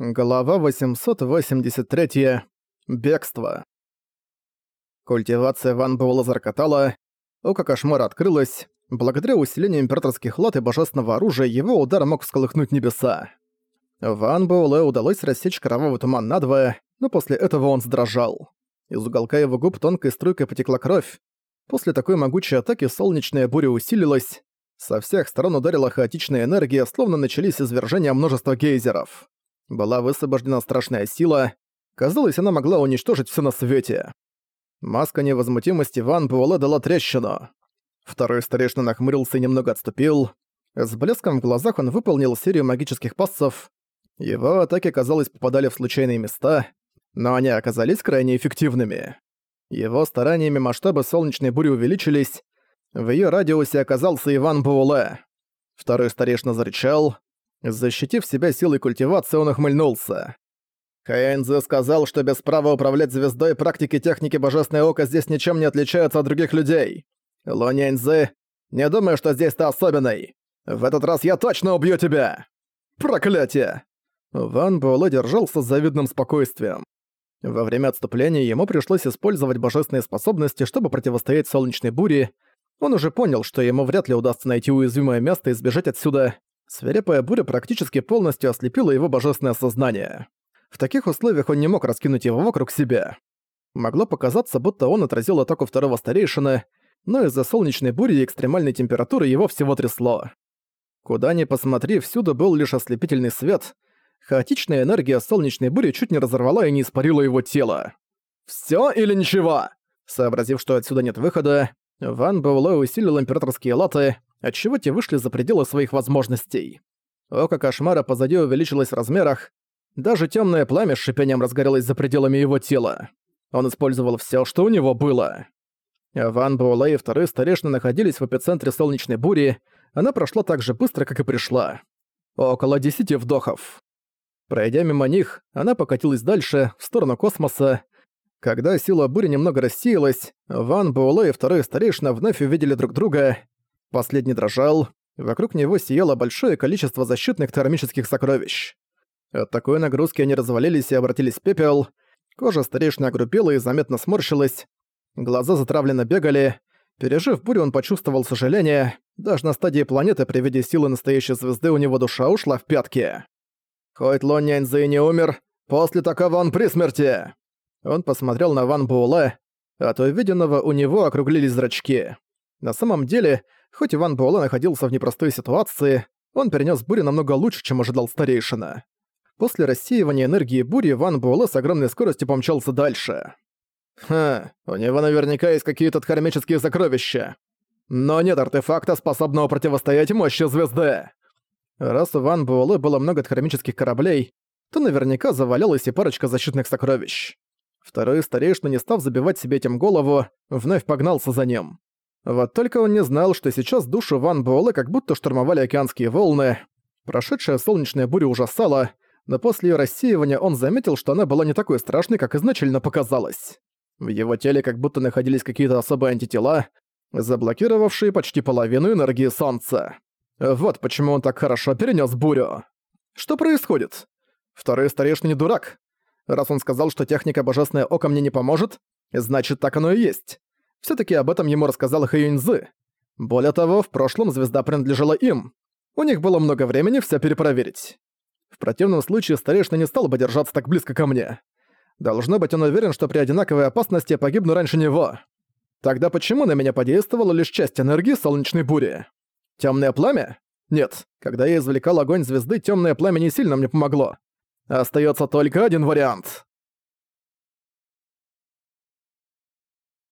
Глава 883. Бегство. Культивация Ван Буэлла заркотала, око кошмара открылось. Благодаря усилению императорских лад и божественного оружия его удар мог всколыхнуть небеса. Ван Буэлэ удалось рассечь кровавый туман надвое, но после этого он сдрожал. Из уголка его губ тонкой струйкой потекла кровь. После такой могучей атаки солнечная буря усилилась. Со всех сторон ударила хаотичная энергия, словно начались извержения множества гейзеров. Была высвобождена страшная сила. Казалось, она могла уничтожить все на свете. Маска невозмутимости Ван Буэлэ дала трещину. Второй старейшина нахмурился и немного отступил. С блеском в глазах он выполнил серию магических пассов. Его атаки, казалось, попадали в случайные места, но они оказались крайне эффективными. Его стараниями масштабы солнечной бури увеличились. В ее радиусе оказался Иван Буэлэ. Второй старейшина зарычал. Защитив себя силой культивации, он ухмыльнулся. Хайэнзе сказал, что без права управлять звездой практики техники Божественное Око здесь ничем не отличаются от других людей. Лоняньзе, не думаю, что здесь ты особенный. В этот раз я точно убью тебя! Проклятие! Ван Буэлэ держался с завидным спокойствием. Во время отступления ему пришлось использовать божественные способности, чтобы противостоять солнечной буре. Он уже понял, что ему вряд ли удастся найти уязвимое место и сбежать отсюда. Свирепая буря практически полностью ослепила его божественное сознание. В таких условиях он не мог раскинуть его вокруг себя. Могло показаться, будто он отразил атаку второго старейшины, но из-за солнечной бури и экстремальной температуры его всего трясло. Куда ни посмотри, всюду был лишь ослепительный свет. Хаотичная энергия солнечной бури чуть не разорвала и не испарила его тело. «Всё или ничего?» Сообразив, что отсюда нет выхода, Ван Боуло усилил императорские латы, отчего те вышли за пределы своих возможностей. Око кошмара позади увеличилось в размерах, даже темное пламя с шипением разгорелось за пределами его тела. Он использовал все, что у него было. Ван Буэлэ и второй старейшина находились в эпицентре солнечной бури, она прошла так же быстро, как и пришла. Около десяти вдохов. Пройдя мимо них, она покатилась дальше, в сторону космоса. Когда сила бури немного рассеялась, Ван Буэлэ и второй старейшина вновь увидели друг друга. Последний дрожал. Вокруг него сияло большое количество защитных термических сокровищ. От такой нагрузки они развалились и обратились в пепел. Кожа старейшины огрупела и заметно сморщилась. Глаза затравленно бегали. Пережив бурю, он почувствовал сожаление. Даже на стадии планеты при виде силы настоящей звезды у него душа ушла в пятки. «Хоть Лон Няньзы не умер, после такого он при смерти!» Он посмотрел на Ван Буэлэ. От увиденного у него округлились зрачки. На самом деле, Хоть Иван Буэлэ находился в непростой ситуации, он перенес бурю намного лучше, чем ожидал старейшина. После рассеивания энергии бури Ван Буэлэ с огромной скоростью помчался дальше. Ха, у него наверняка есть какие-то кармические сокровища. Но нет артефакта, способного противостоять мощи звезды. Раз у Ван Буэлэ было много кармических кораблей, то наверняка завалялась и парочка защитных сокровищ. Второй старейшина, не став забивать себе этим голову, вновь погнался за ним. Вот только он не знал, что сейчас душу Ван Буэлэ как будто штурмовали океанские волны. Прошедшая солнечная буря ужасала, но после её рассеивания он заметил, что она была не такой страшной, как изначально показалось. В его теле как будто находились какие-то особые антитела, заблокировавшие почти половину энергии Солнца. Вот почему он так хорошо перенес бурю. Что происходит? Второй старейшина не дурак. Раз он сказал, что техника Божественное Око мне не поможет, значит так оно и есть. Всё-таки об этом ему рассказал Хэйюньзы. Более того, в прошлом звезда принадлежала им. У них было много времени всё перепроверить. В противном случае старейшина не стал бы держаться так близко ко мне. Должно быть, он уверен, что при одинаковой опасности я погибну раньше него. Тогда почему на меня подействовала лишь часть энергии солнечной бури? Тёмное пламя? Нет, когда я извлекал огонь звезды, тёмное пламя не сильно мне помогло. Остаётся только один вариант.